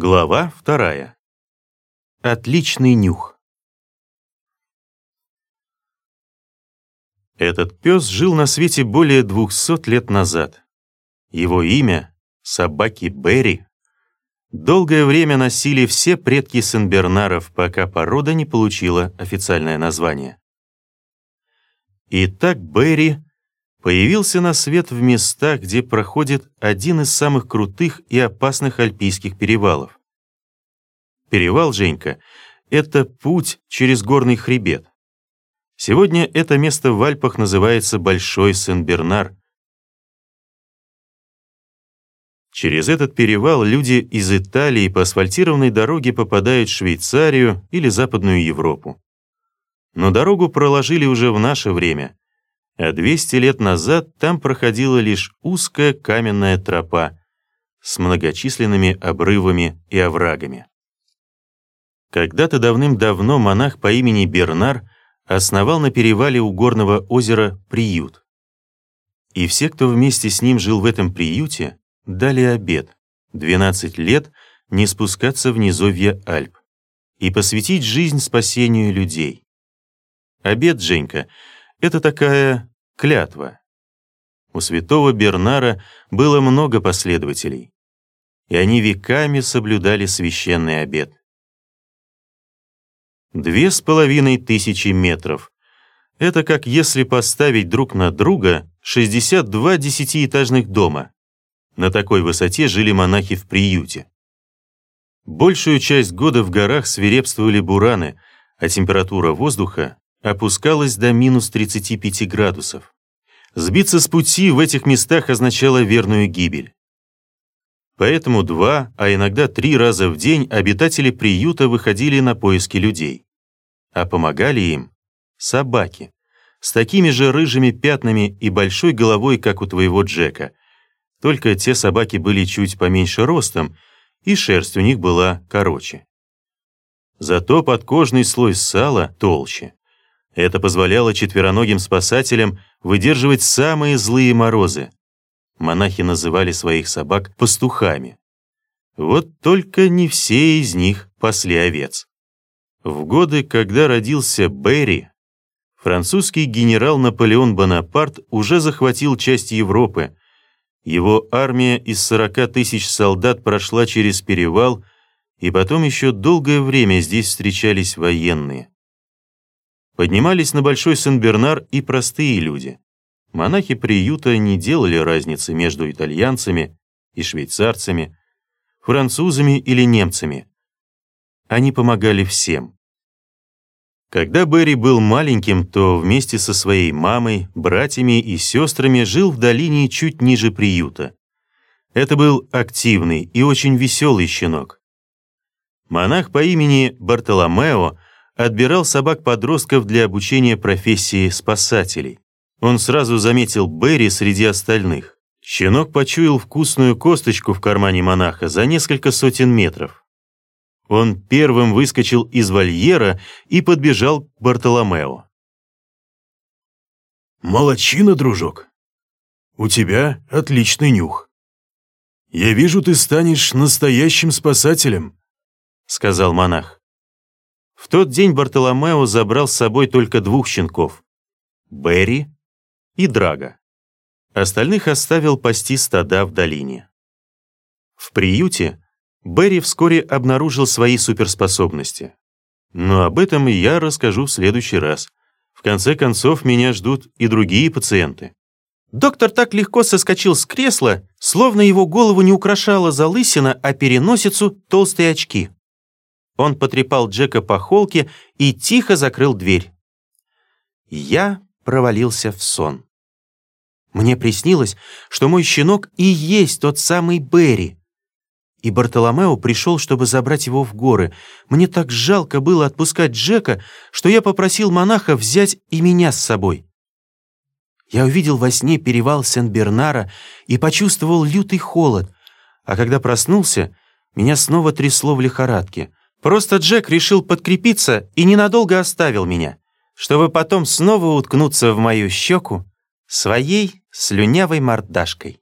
Глава вторая. Отличный нюх. Этот пес жил на свете более двухсот лет назад. Его имя — собаки Берри. Долгое время носили все предки Сен-Бернаров, пока порода не получила официальное название. Итак, Берри появился на свет в местах, где проходит один из самых крутых и опасных альпийских перевалов. Перевал, Женька, это путь через горный хребет. Сегодня это место в Альпах называется Большой Сен-Бернар. Через этот перевал люди из Италии по асфальтированной дороге попадают в Швейцарию или Западную Европу. Но дорогу проложили уже в наше время, а 200 лет назад там проходила лишь узкая каменная тропа с многочисленными обрывами и оврагами. Когда-то давным-давно монах по имени Бернар основал на перевале у горного озера приют. И все, кто вместе с ним жил в этом приюте, дали обет 12 лет не спускаться в низовья Альп и посвятить жизнь спасению людей. Обет, Женька, это такая клятва. У святого Бернара было много последователей, и они веками соблюдали священный обет. Две с половиной тысячи метров. Это как если поставить друг на друга 62 десятиэтажных дома. На такой высоте жили монахи в приюте. Большую часть года в горах свирепствовали бураны, а температура воздуха опускалась до минус 35 градусов. Сбиться с пути в этих местах означало верную гибель. Поэтому два, а иногда три раза в день обитатели приюта выходили на поиски людей. А помогали им собаки с такими же рыжими пятнами и большой головой, как у твоего Джека. Только те собаки были чуть поменьше ростом, и шерсть у них была короче. Зато подкожный слой сала толще. Это позволяло четвероногим спасателям выдерживать самые злые морозы. Монахи называли своих собак пастухами. Вот только не все из них пасли овец. В годы, когда родился Берри, французский генерал Наполеон Бонапарт уже захватил часть Европы. Его армия из 40 тысяч солдат прошла через перевал, и потом еще долгое время здесь встречались военные. Поднимались на Большой Сен-Бернар и простые люди. Монахи приюта не делали разницы между итальянцами и швейцарцами, французами или немцами. Они помогали всем. Когда Берри был маленьким, то вместе со своей мамой, братьями и сестрами жил в долине чуть ниже приюта. Это был активный и очень веселый щенок. Монах по имени Бартоломео отбирал собак-подростков для обучения профессии спасателей. Он сразу заметил Берри среди остальных. Щенок почуял вкусную косточку в кармане монаха за несколько сотен метров. Он первым выскочил из вольера и подбежал к Бартоломео. «Молодчина, дружок. У тебя отличный нюх. Я вижу, ты станешь настоящим спасателем», — сказал монах. В тот день Бартоломео забрал с собой только двух щенков — Берри и Драга. Остальных оставил пасти стада в долине. В приюте Берри вскоре обнаружил свои суперспособности. Но об этом я расскажу в следующий раз. В конце концов, меня ждут и другие пациенты. Доктор так легко соскочил с кресла, словно его голову не украшала залысина, а переносицу толстые очки. Он потрепал Джека по холке и тихо закрыл дверь. Я провалился в сон. Мне приснилось, что мой щенок и есть тот самый Берри. И Бартоломео пришел, чтобы забрать его в горы. Мне так жалко было отпускать Джека, что я попросил монаха взять и меня с собой. Я увидел во сне перевал Сен-Бернара и почувствовал лютый холод, а когда проснулся, меня снова трясло в лихорадке. Просто Джек решил подкрепиться и ненадолго оставил меня, чтобы потом снова уткнуться в мою щеку своей слюнявой мордашкой.